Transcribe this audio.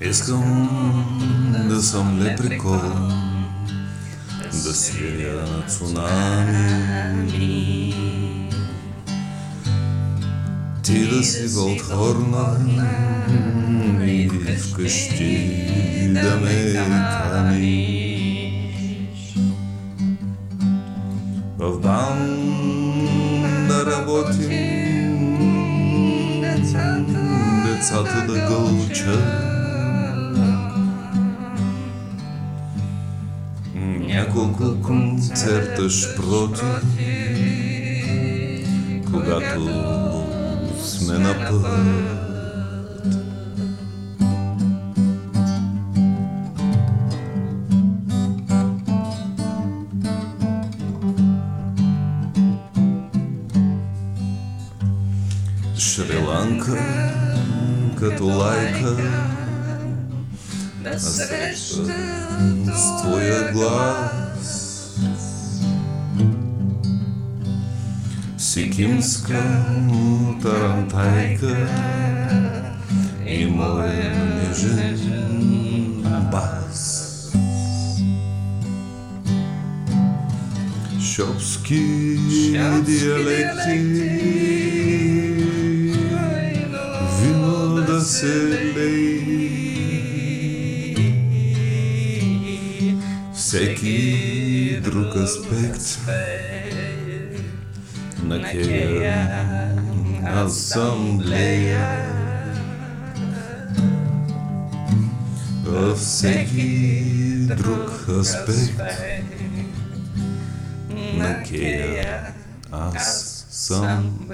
Искам да съм лепрекон, да свиря на цунами. Ти да си Голдхорна и вкъщи да ме каниш. В бан да работим, децата да гълчат. Няколко концерта шпроти, когато сме на път. Шри-Ланка като лайка да среща срещам с твоя глас. Сикимска тарантайка и моя нежен бас. Шопски диалекти всеки друг аспект на Кея. Асамблея във всеки друг аспект на Кея. Асамблея